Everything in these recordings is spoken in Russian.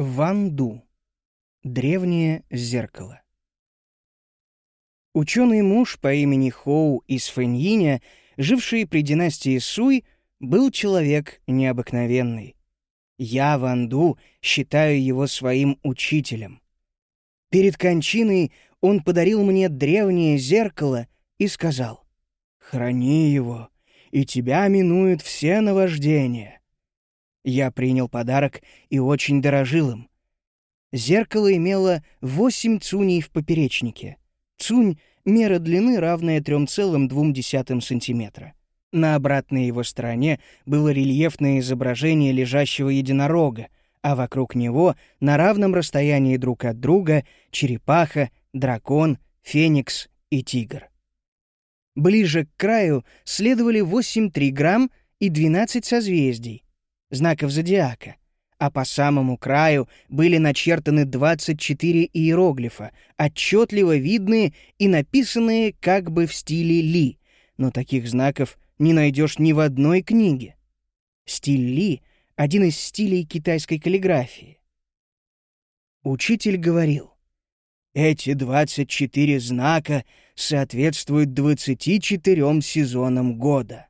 Ванду. Древнее зеркало. Ученый муж по имени Хоу из Фэньиня, живший при династии Суй, был человек необыкновенный. Я, Ванду, считаю его своим учителем. Перед кончиной он подарил мне древнее зеркало и сказал, «Храни его, и тебя минуют все наваждения». Я принял подарок и очень дорожил им. Зеркало имело восемь цуней в поперечнике. Цунь — мера длины, равная 3,2 сантиметра. На обратной его стороне было рельефное изображение лежащего единорога, а вокруг него, на равном расстоянии друг от друга, черепаха, дракон, феникс и тигр. Ближе к краю следовали 8 триграмм и 12 созвездий, знаков зодиака, а по самому краю были начертаны 24 иероглифа, отчетливо видные и написанные как бы в стиле Ли, но таких знаков не найдешь ни в одной книге. Стиль Ли — один из стилей китайской каллиграфии. Учитель говорил, «Эти 24 знака соответствуют 24 сезонам года».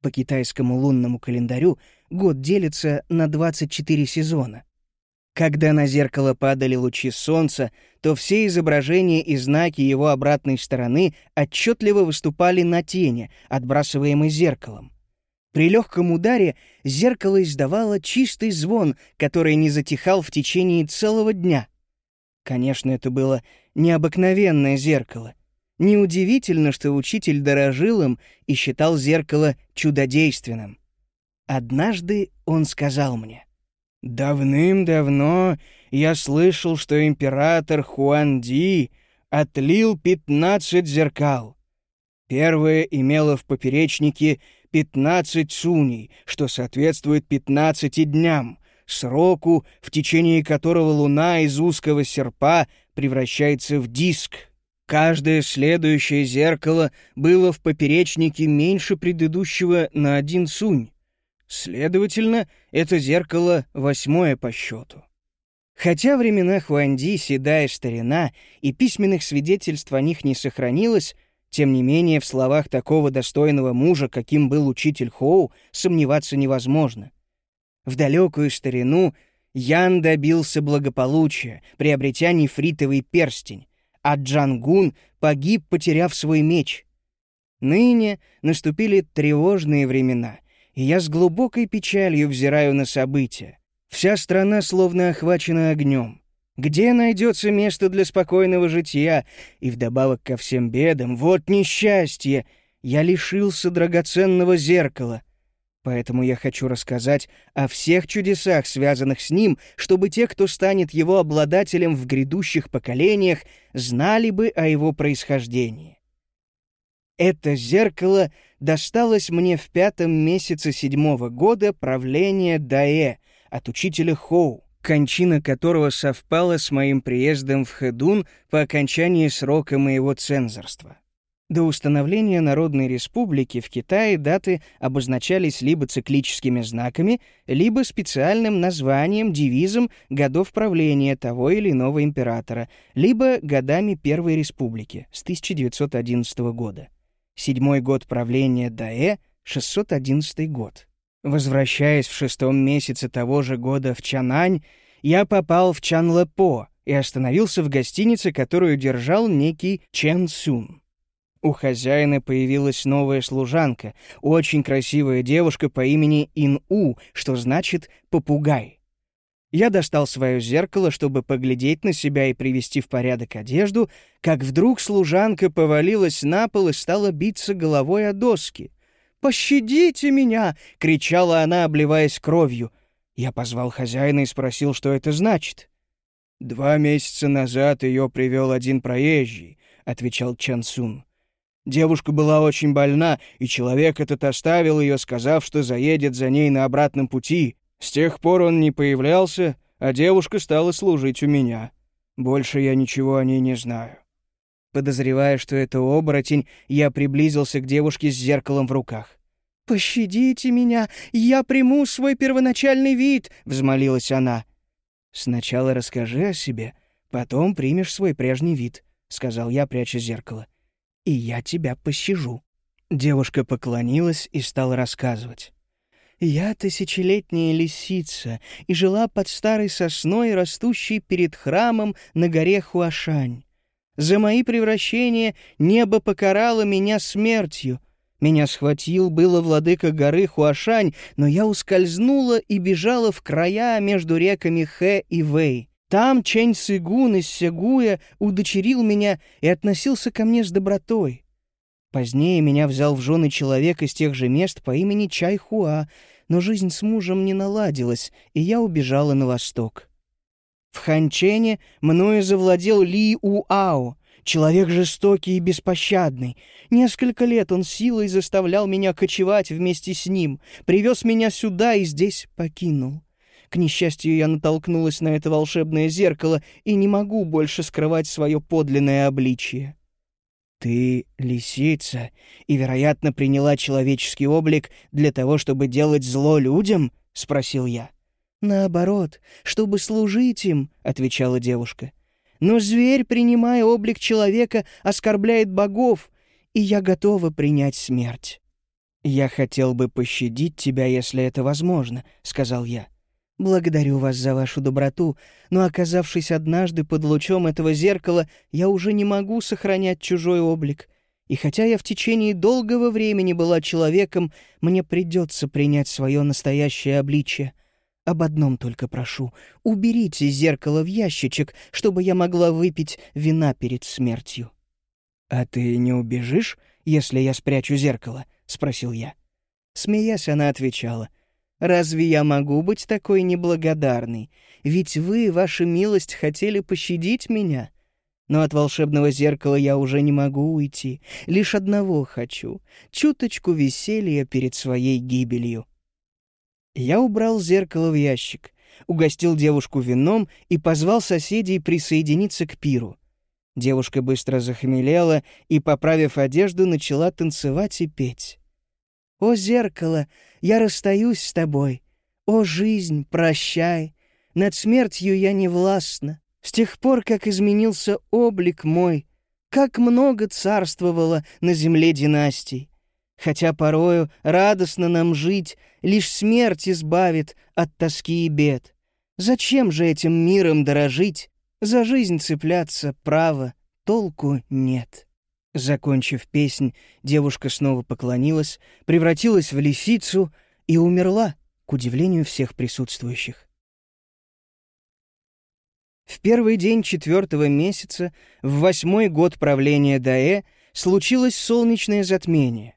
По китайскому лунному календарю год делится на 24 сезона. Когда на зеркало падали лучи солнца, то все изображения и знаки его обратной стороны отчетливо выступали на тени, отбрасываемой зеркалом. При легком ударе зеркало издавало чистый звон, который не затихал в течение целого дня. Конечно, это было необыкновенное зеркало — Неудивительно, что учитель дорожил им и считал зеркало чудодейственным. Однажды он сказал мне, «Давным-давно я слышал, что император Хуанди отлил пятнадцать зеркал. Первое имело в поперечнике пятнадцать суней, что соответствует пятнадцати дням, сроку, в течение которого луна из узкого серпа превращается в диск, Каждое следующее зеркало было в поперечнике меньше предыдущего на один сунь. Следовательно, это зеркало восьмое по счету. Хотя времена Хуанди седая старина и письменных свидетельств о них не сохранилось, тем не менее в словах такого достойного мужа, каким был учитель Хоу, сомневаться невозможно. В далекую старину Ян добился благополучия, приобретя нефритовый перстень, а Джангун погиб, потеряв свой меч. Ныне наступили тревожные времена, и я с глубокой печалью взираю на события. Вся страна словно охвачена огнем. Где найдется место для спокойного жития? И вдобавок ко всем бедам, вот несчастье! Я лишился драгоценного зеркала — Поэтому я хочу рассказать о всех чудесах, связанных с ним, чтобы те, кто станет его обладателем в грядущих поколениях, знали бы о его происхождении. Это зеркало досталось мне в пятом месяце седьмого года правления Даэ от учителя Хоу, кончина которого совпала с моим приездом в Хэдун по окончании срока моего цензорства. До установления Народной Республики в Китае даты обозначались либо циклическими знаками, либо специальным названием, девизом годов правления того или иного императора, либо годами Первой Республики с 1911 года. Седьмой год правления Даэ — 611 год. Возвращаясь в шестом месяце того же года в Чанань, я попал в Чанлэпо и остановился в гостинице, которую держал некий Чен Сун. У хозяина появилась новая служанка, очень красивая девушка по имени Ин-У, что значит «попугай». Я достал свое зеркало, чтобы поглядеть на себя и привести в порядок одежду, как вдруг служанка повалилась на пол и стала биться головой о доски. «Пощадите меня!» — кричала она, обливаясь кровью. Я позвал хозяина и спросил, что это значит. «Два месяца назад ее привел один проезжий», — отвечал Чан Сун. Девушка была очень больна, и человек этот оставил ее, сказав, что заедет за ней на обратном пути. С тех пор он не появлялся, а девушка стала служить у меня. Больше я ничего о ней не знаю. Подозревая, что это оборотень, я приблизился к девушке с зеркалом в руках. «Пощадите меня, я приму свой первоначальный вид», — взмолилась она. «Сначала расскажи о себе, потом примешь свой прежний вид», — сказал я, пряча зеркало. «И я тебя пощажу». Девушка поклонилась и стала рассказывать. «Я тысячелетняя лисица и жила под старой сосной, растущей перед храмом на горе Хуашань. За мои превращения небо покарало меня смертью. Меня схватил было владыка горы Хуашань, но я ускользнула и бежала в края между реками Хэ и Вэй. Там Чэнь Сыгун из Сягуя удочерил меня и относился ко мне с добротой. Позднее меня взял в жены человек из тех же мест по имени Чай Хуа, но жизнь с мужем не наладилась, и я убежала на восток. В Ханчене мною завладел Ли Уао, человек жестокий и беспощадный. Несколько лет он силой заставлял меня кочевать вместе с ним, привез меня сюда и здесь покинул. К несчастью, я натолкнулась на это волшебное зеркало и не могу больше скрывать свое подлинное обличие. «Ты лисица и, вероятно, приняла человеческий облик для того, чтобы делать зло людям?» — спросил я. «Наоборот, чтобы служить им», — отвечала девушка. «Но зверь, принимая облик человека, оскорбляет богов, и я готова принять смерть». «Я хотел бы пощадить тебя, если это возможно», — сказал я. «Благодарю вас за вашу доброту, но, оказавшись однажды под лучом этого зеркала, я уже не могу сохранять чужой облик. И хотя я в течение долгого времени была человеком, мне придется принять свое настоящее обличие. Об одном только прошу — уберите зеркало в ящичек, чтобы я могла выпить вина перед смертью». «А ты не убежишь, если я спрячу зеркало?» — спросил я. Смеясь, она отвечала. «Разве я могу быть такой неблагодарной? Ведь вы, ваша милость, хотели пощадить меня. Но от волшебного зеркала я уже не могу уйти. Лишь одного хочу — чуточку веселья перед своей гибелью». Я убрал зеркало в ящик, угостил девушку вином и позвал соседей присоединиться к пиру. Девушка быстро захмелела и, поправив одежду, начала танцевать и петь. «О, зеркало, я расстаюсь с тобой. О, жизнь, прощай. Над смертью я не властна. С тех пор, как изменился облик мой, как много царствовало на земле династий. Хотя порою радостно нам жить, лишь смерть избавит от тоски и бед. Зачем же этим миром дорожить? За жизнь цепляться право толку нет. Закончив песнь, девушка снова поклонилась, превратилась в лисицу и умерла, к удивлению всех присутствующих. В первый день четвертого месяца, в восьмой год правления Даэ, случилось солнечное затмение.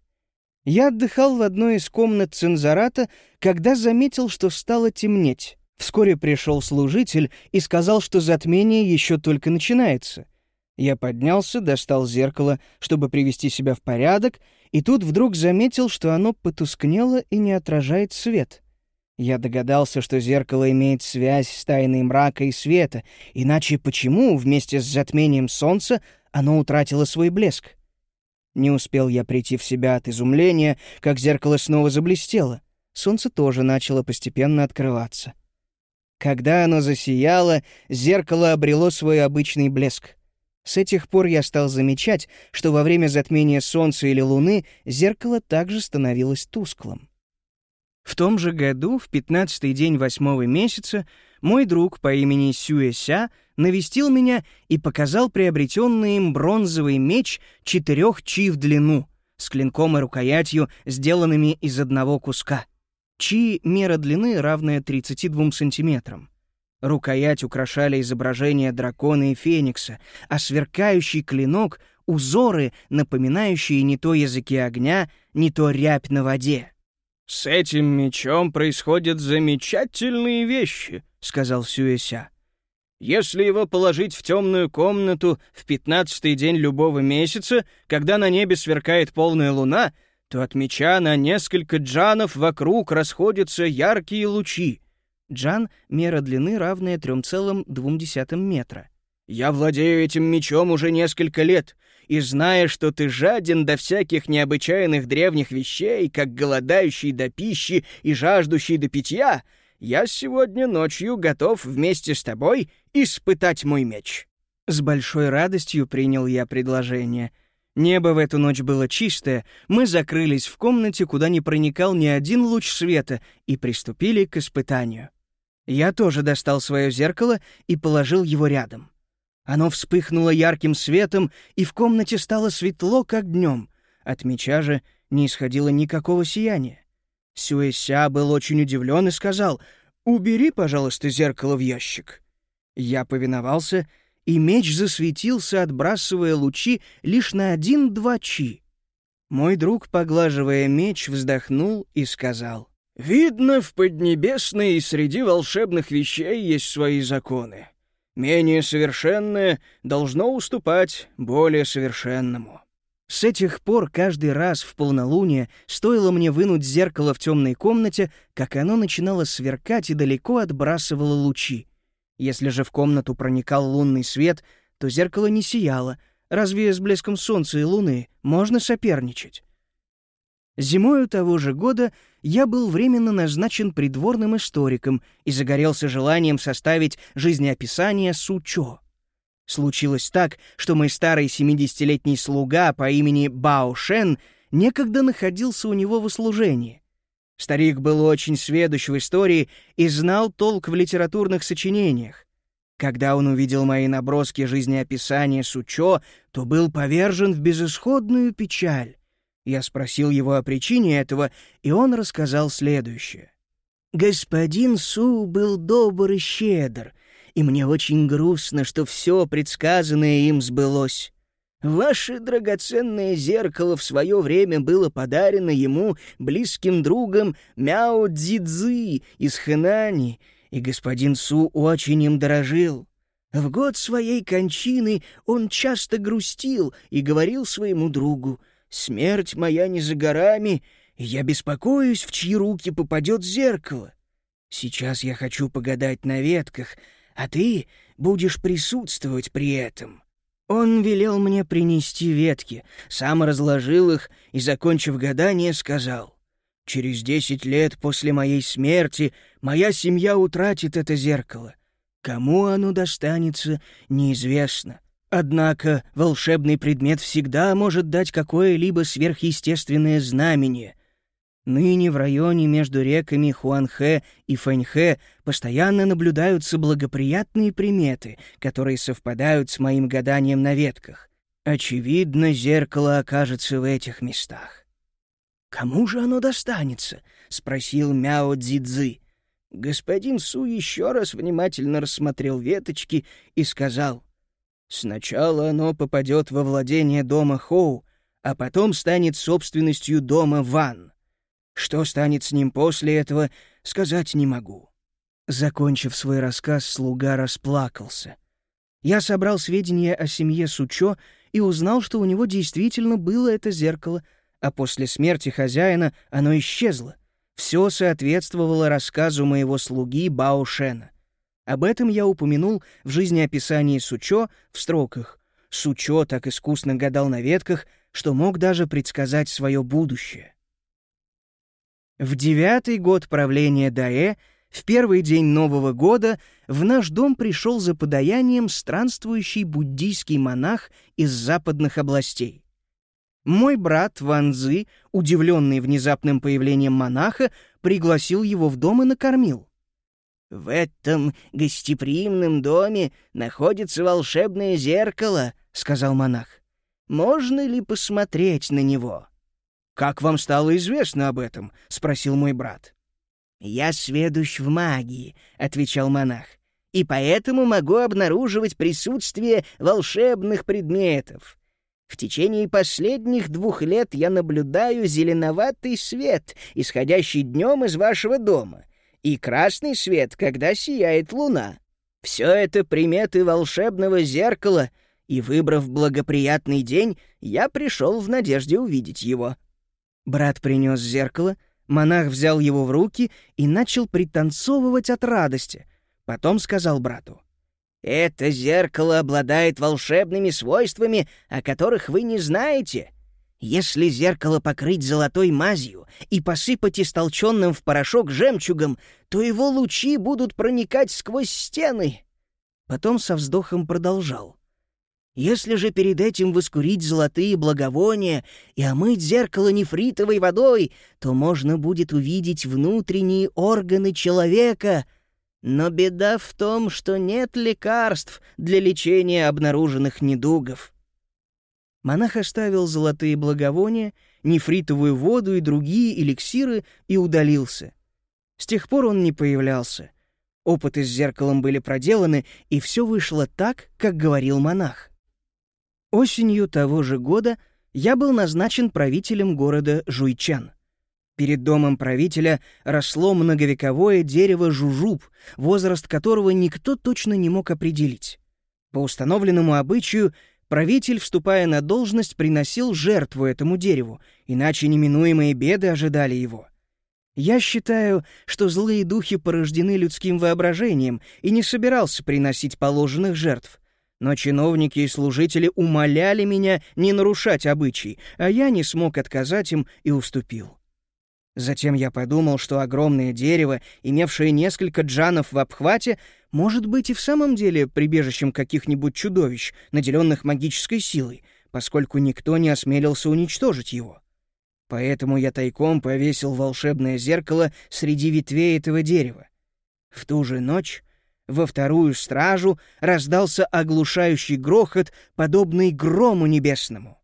Я отдыхал в одной из комнат цензората, когда заметил, что стало темнеть. Вскоре пришел служитель и сказал, что затмение еще только начинается. Я поднялся, достал зеркало, чтобы привести себя в порядок, и тут вдруг заметил, что оно потускнело и не отражает свет. Я догадался, что зеркало имеет связь с тайной мрака и света, иначе почему вместе с затмением солнца оно утратило свой блеск? Не успел я прийти в себя от изумления, как зеркало снова заблестело. Солнце тоже начало постепенно открываться. Когда оно засияло, зеркало обрело свой обычный блеск. С этих пор я стал замечать, что во время затмения Солнца или Луны зеркало также становилось тусклым. В том же году, в пятнадцатый день восьмого месяца, мой друг по имени Сюэся навестил меня и показал приобретенный им бронзовый меч четырех чи в длину, с клинком и рукоятью, сделанными из одного куска. Чи — мера длины, равная 32 сантиметрам. Рукоять украшали изображения дракона и феникса, а сверкающий клинок — узоры, напоминающие не то языки огня, не то рябь на воде. «С этим мечом происходят замечательные вещи», — сказал Сюэся. «Если его положить в темную комнату в пятнадцатый день любого месяца, когда на небе сверкает полная луна, то от меча на несколько джанов вокруг расходятся яркие лучи. Джан — мера длины, равная 3,2 метра. «Я владею этим мечом уже несколько лет, и зная, что ты жаден до всяких необычайных древних вещей, как голодающий до пищи и жаждущий до питья, я сегодня ночью готов вместе с тобой испытать мой меч». С большой радостью принял я предложение. Небо в эту ночь было чистое, мы закрылись в комнате, куда не проникал ни один луч света, и приступили к испытанию. Я тоже достал свое зеркало и положил его рядом. Оно вспыхнуло ярким светом, и в комнате стало светло, как днем. От меча же не исходило никакого сияния. Сюэся был очень удивлен и сказал, «Убери, пожалуйста, зеркало в ящик». Я повиновался, и меч засветился, отбрасывая лучи лишь на один-два чи. Мой друг, поглаживая меч, вздохнул и сказал, «Видно, в Поднебесной и среди волшебных вещей есть свои законы. Менее совершенное должно уступать более совершенному». С этих пор каждый раз в полнолуние стоило мне вынуть зеркало в темной комнате, как оно начинало сверкать и далеко отбрасывало лучи. Если же в комнату проникал лунный свет, то зеркало не сияло. Разве с блеском солнца и луны можно соперничать? Зимою того же года я был временно назначен придворным историком и загорелся желанием составить жизнеописание Сучо. Случилось так, что мой старый 70-летний слуга по имени Бао Шен некогда находился у него в услужении. Старик был очень сведущ в истории и знал толк в литературных сочинениях. Когда он увидел мои наброски жизнеописания Сучо, то был повержен в безысходную печаль. Я спросил его о причине этого, и он рассказал следующее. «Господин Су был добр и щедр, и мне очень грустно, что все предсказанное им сбылось. Ваше драгоценное зеркало в свое время было подарено ему близким другом Мяо Цзидзы из Хэнани, и господин Су очень им дорожил. В год своей кончины он часто грустил и говорил своему другу, «Смерть моя не за горами, и я беспокоюсь, в чьи руки попадет зеркало. Сейчас я хочу погадать на ветках, а ты будешь присутствовать при этом». Он велел мне принести ветки, сам разложил их и, закончив гадание, сказал, «Через десять лет после моей смерти моя семья утратит это зеркало. Кому оно достанется, неизвестно. Однако волшебный предмет всегда может дать какое-либо сверхъестественное знамение, Ныне в районе между реками Хуанхэ и Фэньхэ постоянно наблюдаются благоприятные приметы, которые совпадают с моим гаданием на ветках. Очевидно, зеркало окажется в этих местах. «Кому же оно достанется?» — спросил Мяо Цзидзы. Господин Су еще раз внимательно рассмотрел веточки и сказал, «Сначала оно попадет во владение дома Хоу, а потом станет собственностью дома Ван». Что станет с ним после этого, сказать не могу». Закончив свой рассказ, слуга расплакался. Я собрал сведения о семье Сучо и узнал, что у него действительно было это зеркало, а после смерти хозяина оно исчезло. Все соответствовало рассказу моего слуги Бао Шена. Об этом я упомянул в жизнеописании Сучо в строках. Сучо так искусно гадал на ветках, что мог даже предсказать свое будущее. В девятый год правления Даэ, в первый день Нового года, в наш дом пришел за подаянием странствующий буддийский монах из западных областей. Мой брат Ван Цзы, удивленный внезапным появлением монаха, пригласил его в дом и накормил. «В этом гостеприимном доме находится волшебное зеркало», — сказал монах. «Можно ли посмотреть на него?» «Как вам стало известно об этом?» — спросил мой брат. «Я сведущ в магии», — отвечал монах, «и поэтому могу обнаруживать присутствие волшебных предметов. В течение последних двух лет я наблюдаю зеленоватый свет, исходящий днем из вашего дома, и красный свет, когда сияет луна. Все это приметы волшебного зеркала, и, выбрав благоприятный день, я пришел в надежде увидеть его». Брат принес зеркало, монах взял его в руки и начал пританцовывать от радости. Потом сказал брату. «Это зеркало обладает волшебными свойствами, о которых вы не знаете. Если зеркало покрыть золотой мазью и посыпать истолченным в порошок жемчугом, то его лучи будут проникать сквозь стены. Потом со вздохом продолжал. Если же перед этим воскурить золотые благовония и омыть зеркало нефритовой водой, то можно будет увидеть внутренние органы человека. Но беда в том, что нет лекарств для лечения обнаруженных недугов. Монах оставил золотые благовония, нефритовую воду и другие эликсиры и удалился. С тех пор он не появлялся. Опыты с зеркалом были проделаны, и все вышло так, как говорил монах. Осенью того же года я был назначен правителем города Жуйчан. Перед домом правителя росло многовековое дерево жужуб, возраст которого никто точно не мог определить. По установленному обычаю, правитель, вступая на должность, приносил жертву этому дереву, иначе неминуемые беды ожидали его. Я считаю, что злые духи порождены людским воображением и не собирался приносить положенных жертв — но чиновники и служители умоляли меня не нарушать обычай, а я не смог отказать им и уступил. Затем я подумал, что огромное дерево, имевшее несколько джанов в обхвате, может быть и в самом деле прибежищем каких-нибудь чудовищ, наделенных магической силой, поскольку никто не осмелился уничтожить его. Поэтому я тайком повесил волшебное зеркало среди ветвей этого дерева. В ту же ночь во вторую стражу раздался оглушающий грохот, подобный грому небесному.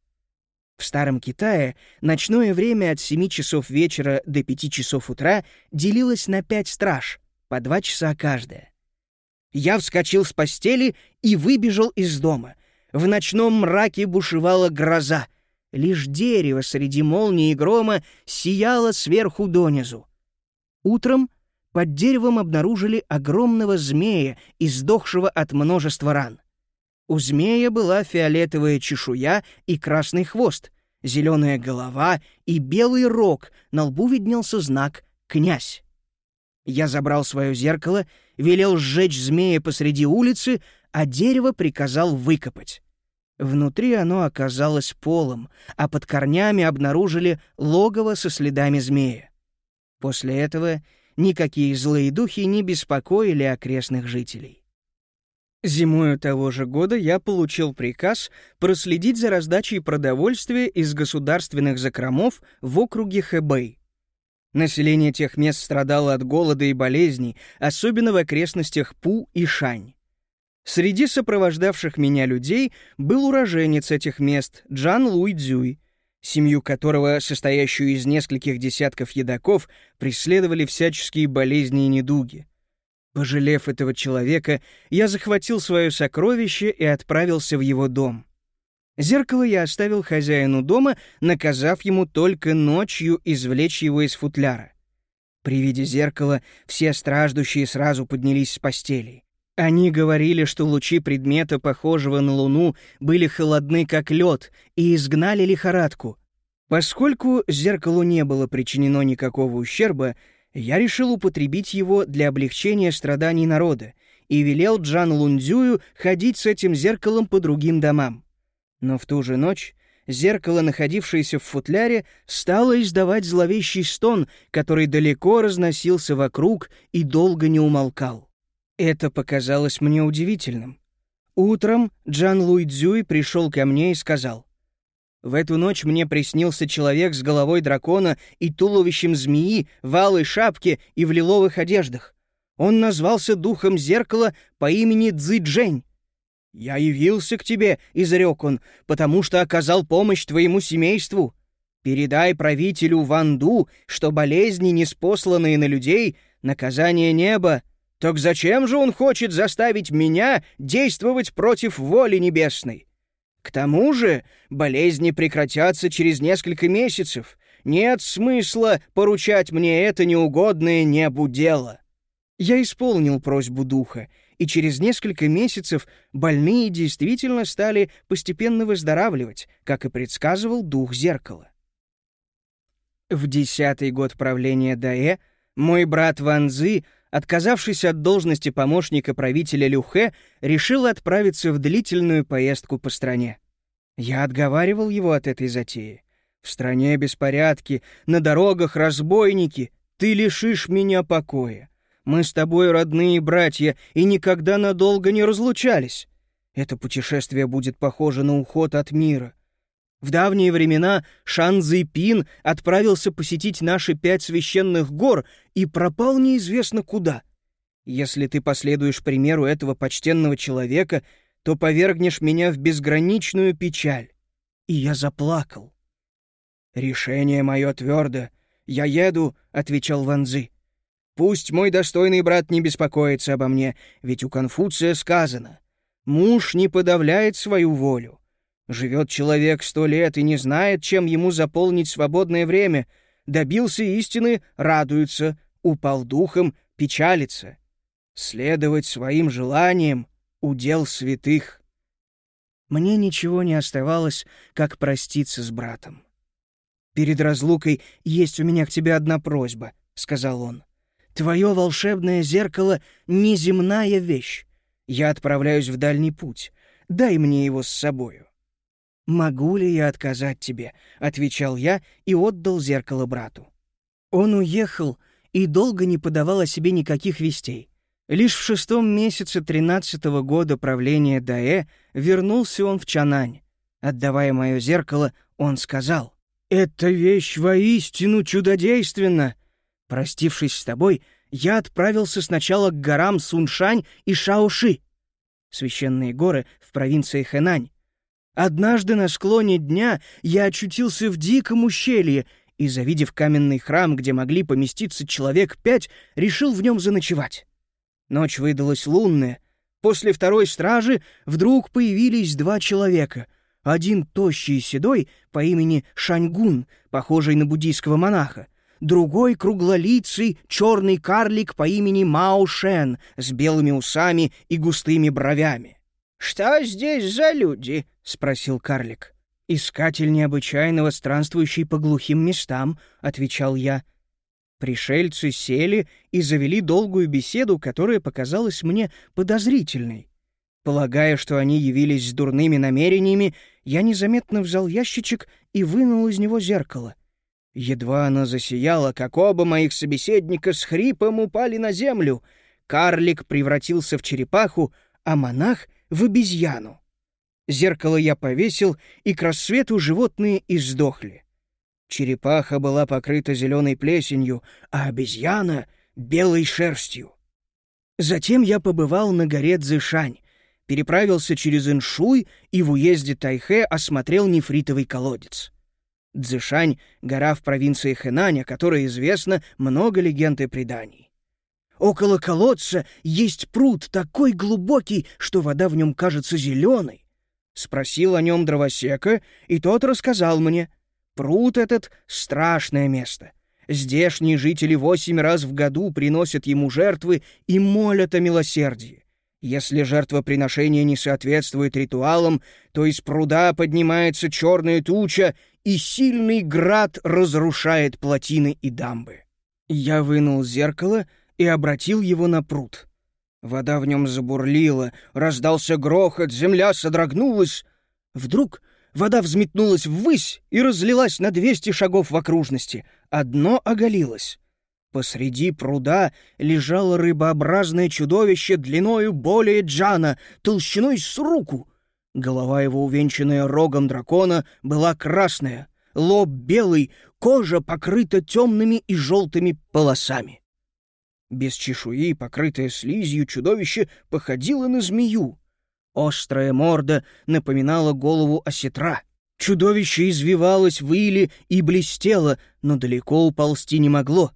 В Старом Китае ночное время от 7 часов вечера до 5 часов утра делилось на пять страж, по два часа каждая. Я вскочил с постели и выбежал из дома. В ночном мраке бушевала гроза. Лишь дерево среди молнии и грома сияло сверху донизу. Утром под деревом обнаружили огромного змея, издохшего от множества ран. У змея была фиолетовая чешуя и красный хвост, зеленая голова и белый рог, на лбу виднелся знак «Князь». Я забрал свое зеркало, велел сжечь змея посреди улицы, а дерево приказал выкопать. Внутри оно оказалось полом, а под корнями обнаружили логово со следами змея. После этого никакие злые духи не беспокоили окрестных жителей. Зимою того же года я получил приказ проследить за раздачей продовольствия из государственных закромов в округе Хэбэй. Население тех мест страдало от голода и болезней, особенно в окрестностях Пу и Шань. Среди сопровождавших меня людей был уроженец этих мест Джан Луй Цзюй, семью которого, состоящую из нескольких десятков едоков, преследовали всяческие болезни и недуги. Пожалев этого человека, я захватил свое сокровище и отправился в его дом. Зеркало я оставил хозяину дома, наказав ему только ночью извлечь его из футляра. При виде зеркала все страждущие сразу поднялись с постелей. Они говорили, что лучи предмета, похожего на Луну, были холодны, как лед, и изгнали лихорадку. Поскольку зеркалу не было причинено никакого ущерба, я решил употребить его для облегчения страданий народа и велел Джан Лунзюю ходить с этим зеркалом по другим домам. Но в ту же ночь зеркало, находившееся в футляре, стало издавать зловещий стон, который далеко разносился вокруг и долго не умолкал. Это показалось мне удивительным. Утром Джан Луй Цзюй пришел ко мне и сказал, «В эту ночь мне приснился человек с головой дракона и туловищем змеи, в алой шапке и в лиловых одеждах. Он назвался духом зеркала по имени Цзы «Я явился к тебе», — изрек он, — «потому что оказал помощь твоему семейству. Передай правителю Ванду, что болезни, неспосланные на людей, наказание неба, так зачем же он хочет заставить меня действовать против воли небесной? К тому же болезни прекратятся через несколько месяцев. Нет смысла поручать мне это неугодное небу дело. Я исполнил просьбу духа, и через несколько месяцев больные действительно стали постепенно выздоравливать, как и предсказывал дух зеркала. В десятый год правления Даэ мой брат Ван Цзы отказавшись от должности помощника правителя Люхе, решил отправиться в длительную поездку по стране. Я отговаривал его от этой затеи. В стране беспорядки, на дорогах разбойники. Ты лишишь меня покоя. Мы с тобой родные братья и никогда надолго не разлучались. Это путешествие будет похоже на уход от мира. В давние времена Шан Цзэйпин отправился посетить наши пять священных гор и пропал неизвестно куда. Если ты последуешь примеру этого почтенного человека, то повергнешь меня в безграничную печаль. И я заплакал. «Решение мое твердо. Я еду», — отвечал Ванзы. «Пусть мой достойный брат не беспокоится обо мне, ведь у Конфуция сказано, муж не подавляет свою волю. Живет человек сто лет и не знает, чем ему заполнить свободное время. Добился истины — радуется, упал духом — печалится. Следовать своим желаниям — удел святых. Мне ничего не оставалось, как проститься с братом. «Перед разлукой есть у меня к тебе одна просьба», — сказал он. «Твое волшебное зеркало — неземная вещь. Я отправляюсь в дальний путь. Дай мне его с собою». «Могу ли я отказать тебе?» — отвечал я и отдал зеркало брату. Он уехал и долго не подавал о себе никаких вестей. Лишь в шестом месяце тринадцатого года правления Даэ вернулся он в Чанань. Отдавая мое зеркало, он сказал, «Эта вещь воистину чудодейственна. Простившись с тобой, я отправился сначала к горам Суншань и Шаоши, священные горы в провинции Хэнань, Однажды на склоне дня я очутился в диком ущелье и, завидев каменный храм, где могли поместиться человек пять, решил в нем заночевать. Ночь выдалась лунная. После второй стражи вдруг появились два человека. Один тощий и седой по имени Шаньгун, похожий на буддийского монаха, другой круглолицый черный карлик по имени Мао Шен с белыми усами и густыми бровями. «Что здесь за люди?» — спросил карлик. «Искатель необычайного, странствующий по глухим местам», — отвечал я. Пришельцы сели и завели долгую беседу, которая показалась мне подозрительной. Полагая, что они явились с дурными намерениями, я незаметно взял ящичек и вынул из него зеркало. Едва оно засияло, как оба моих собеседника с хрипом упали на землю. Карлик превратился в черепаху, а монах в обезьяну. Зеркало я повесил, и к рассвету животные издохли. Черепаха была покрыта зеленой плесенью, а обезьяна — белой шерстью. Затем я побывал на горе Цзышань, переправился через Иншуй и в уезде Тайхэ осмотрел нефритовый колодец. Цзышань — гора в провинции Хэнань, о которой известно много легенд и преданий. Около колодца есть пруд такой глубокий, что вода в нем кажется зеленой. Спросил о нем дровосека, и тот рассказал мне. Пруд этот — страшное место. Здешние жители восемь раз в году приносят ему жертвы и молят о милосердии. Если жертвоприношение не соответствует ритуалам, то из пруда поднимается черная туча, и сильный град разрушает плотины и дамбы. Я вынул зеркало — и обратил его на пруд. Вода в нем забурлила, раздался грохот, земля содрогнулась. Вдруг вода взметнулась ввысь и разлилась на двести шагов в окружности, а дно оголилось. Посреди пруда лежало рыбообразное чудовище длиною более джана, толщиной с руку. Голова его, увенчанная рогом дракона, была красная, лоб белый, кожа покрыта темными и желтыми полосами. Без чешуи, покрытое слизью, чудовище походило на змею. Острая морда напоминала голову осетра. Чудовище извивалось в иле и блестело, но далеко уползти не могло.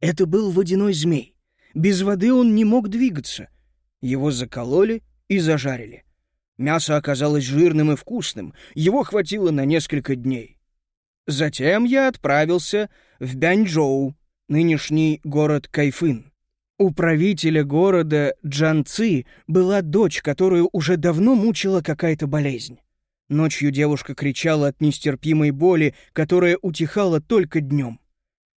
Это был водяной змей. Без воды он не мог двигаться. Его закололи и зажарили. Мясо оказалось жирным и вкусным, его хватило на несколько дней. Затем я отправился в Бяньчжоу, нынешний город Кайфын. У правителя города Джанци была дочь, которую уже давно мучила какая-то болезнь. Ночью девушка кричала от нестерпимой боли, которая утихала только днем.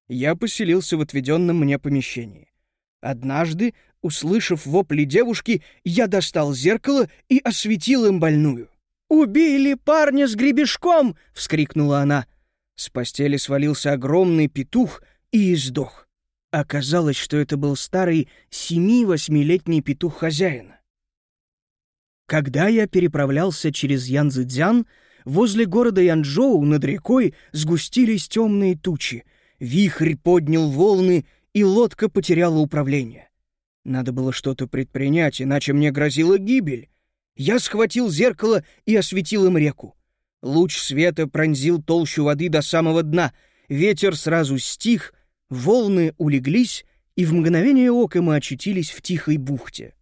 Я поселился в отведенном мне помещении. Однажды, услышав вопли девушки, я достал зеркало и осветил им больную. «Убили парня с гребешком!» — вскрикнула она. С постели свалился огромный петух и издох. Оказалось, что это был старый семи-восьмилетний петух хозяина. Когда я переправлялся через Янцзян, возле города Янчжоу над рекой сгустились темные тучи, вихрь поднял волны, и лодка потеряла управление. Надо было что-то предпринять, иначе мне грозила гибель. Я схватил зеркало и осветил им реку. Луч света пронзил толщу воды до самого дна, ветер сразу стих, волны улеглись, и в мгновение ока мы очутились в тихой бухте.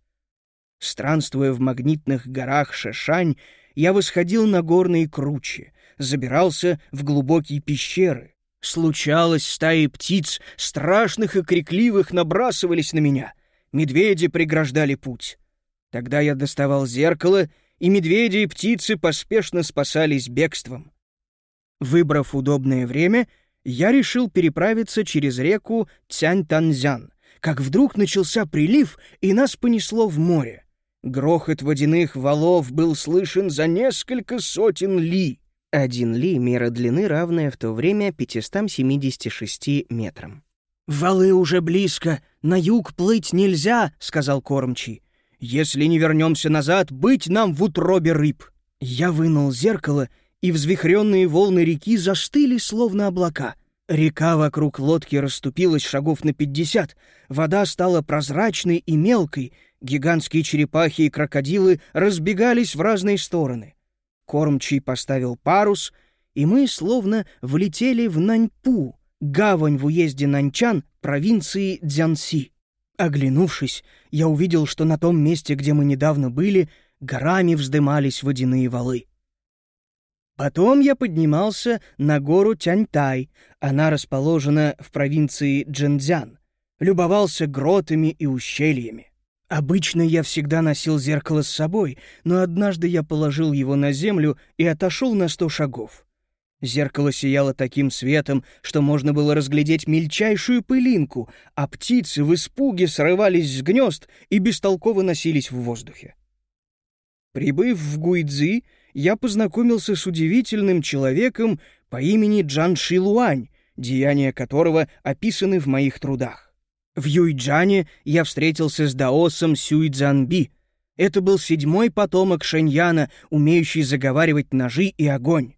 Странствуя в магнитных горах Шешань, я восходил на горные кручи, забирался в глубокие пещеры. Случалось, стаи птиц, страшных и крикливых, набрасывались на меня. Медведи преграждали путь. Тогда я доставал зеркало, и медведи и птицы поспешно спасались бегством. Выбрав удобное время, я решил переправиться через реку Цянь-Танзян, как вдруг начался прилив, и нас понесло в море. Грохот водяных валов был слышен за несколько сотен ли. Один ли — мера длины, равная в то время 576 метрам. «Валы уже близко, на юг плыть нельзя», — сказал кормчий. «Если не вернемся назад, быть нам в утробе рыб». Я вынул зеркало, и взвихренные волны реки застыли, словно облака. Река вокруг лодки расступилась шагов на пятьдесят, вода стала прозрачной и мелкой, гигантские черепахи и крокодилы разбегались в разные стороны. Кормчий поставил парус, и мы словно влетели в Наньпу, гавань в уезде Нанчан провинции Дзянси. Оглянувшись, я увидел, что на том месте, где мы недавно были, горами вздымались водяные валы. Потом я поднимался на гору Тяньтай, она расположена в провинции Джэнцзян, любовался гротами и ущельями. Обычно я всегда носил зеркало с собой, но однажды я положил его на землю и отошел на сто шагов. Зеркало сияло таким светом, что можно было разглядеть мельчайшую пылинку, а птицы в испуге срывались с гнезд и бестолково носились в воздухе. Прибыв в Гуйцзи, я познакомился с удивительным человеком по имени Джан Шилуань, деяния которого описаны в моих трудах. В Юйджане я встретился с даосом Сюйцзанби. Это был седьмой потомок Шэньяна, умеющий заговаривать ножи и огонь.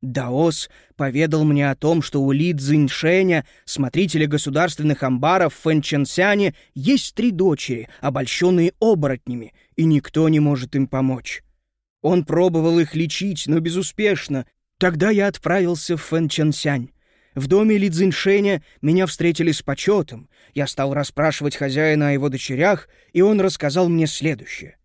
Даос поведал мне о том, что у Ли Цзиньшэня, смотрителя государственных амбаров в Фэнчэнсяне, есть три дочери, обольщенные оборотнями, и никто не может им помочь. Он пробовал их лечить, но безуспешно. Тогда я отправился в Фэнчэнсянь. В доме Ли Цзиньшэня меня встретили с почетом. Я стал расспрашивать хозяина о его дочерях, и он рассказал мне следующее.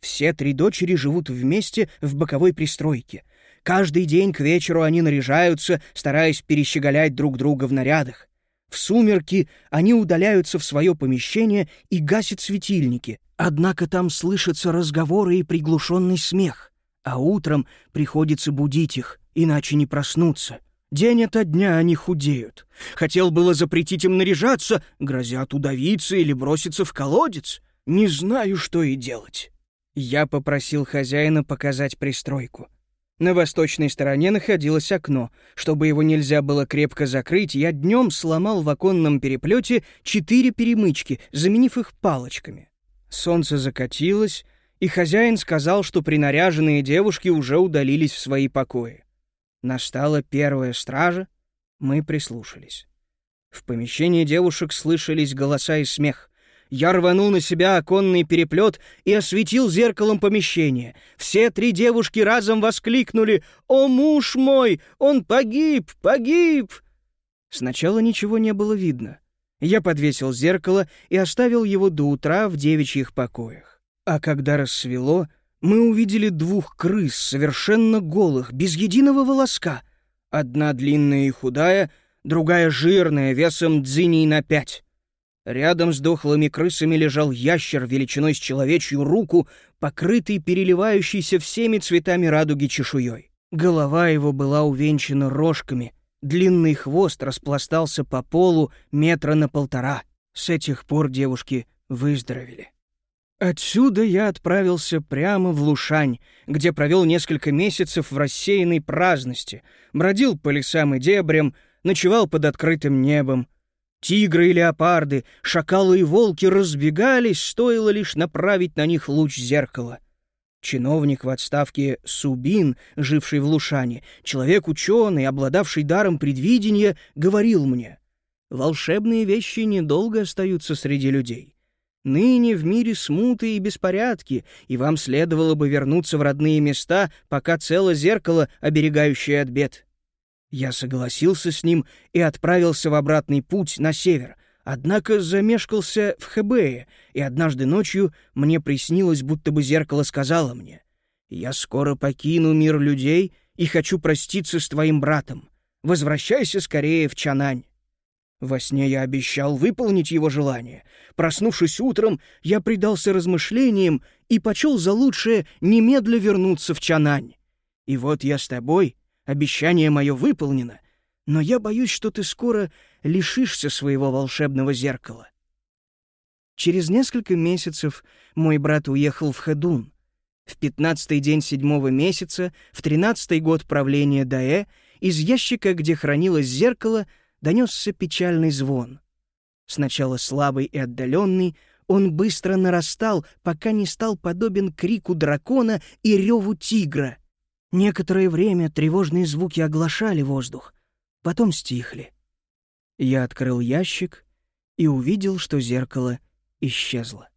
Все три дочери живут вместе в боковой пристройке. Каждый день к вечеру они наряжаются, стараясь перещеголять друг друга в нарядах. В сумерки они удаляются в свое помещение и гасят светильники, однако там слышатся разговоры и приглушенный смех, а утром приходится будить их, иначе не проснуться. День ото дня они худеют. Хотел было запретить им наряжаться, грозят удавиться или броситься в колодец. Не знаю, что и делать. Я попросил хозяина показать пристройку. На восточной стороне находилось окно. Чтобы его нельзя было крепко закрыть, я днем сломал в оконном переплете четыре перемычки, заменив их палочками. Солнце закатилось, и хозяин сказал, что принаряженные девушки уже удалились в свои покои. Настала первая стража, мы прислушались. В помещении девушек слышались голоса и смех. Я рванул на себя оконный переплет и осветил зеркалом помещение. Все три девушки разом воскликнули «О, муж мой! Он погиб! Погиб!» Сначала ничего не было видно. Я подвесил зеркало и оставил его до утра в девичьих покоях. А когда рассвело, мы увидели двух крыс, совершенно голых, без единого волоска. Одна длинная и худая, другая жирная, весом дзиней на пять. Рядом с дохлыми крысами лежал ящер величиной с человечью руку, покрытый переливающейся всеми цветами радуги чешуей. Голова его была увенчана рожками, длинный хвост распластался по полу метра на полтора. С этих пор девушки выздоровели. Отсюда я отправился прямо в Лушань, где провел несколько месяцев в рассеянной праздности, бродил по лесам и дебрям, ночевал под открытым небом. Тигры и леопарды, шакалы и волки разбегались, стоило лишь направить на них луч зеркала. Чиновник в отставке Субин, живший в Лушане, человек ученый, обладавший даром предвидения, говорил мне, «Волшебные вещи недолго остаются среди людей. Ныне в мире смуты и беспорядки, и вам следовало бы вернуться в родные места, пока цело зеркало, оберегающее от бед. Я согласился с ним и отправился в обратный путь на север, однако замешкался в Хэбее, и однажды ночью мне приснилось, будто бы зеркало сказало мне, «Я скоро покину мир людей и хочу проститься с твоим братом. Возвращайся скорее в Чанань». Во сне я обещал выполнить его желание. Проснувшись утром, я предался размышлениям и почел за лучшее немедля вернуться в Чанань. И вот я с тобой, обещание мое выполнено, но я боюсь, что ты скоро лишишься своего волшебного зеркала. Через несколько месяцев мой брат уехал в Хэдун. В пятнадцатый день седьмого месяца, в тринадцатый год правления Даэ, из ящика, где хранилось зеркало, — донесся печальный звон. Сначала слабый и отдаленный, он быстро нарастал, пока не стал подобен крику дракона и реву тигра. Некоторое время тревожные звуки оглашали воздух, потом стихли. Я открыл ящик и увидел, что зеркало исчезло.